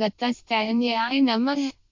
وتستنيع نمه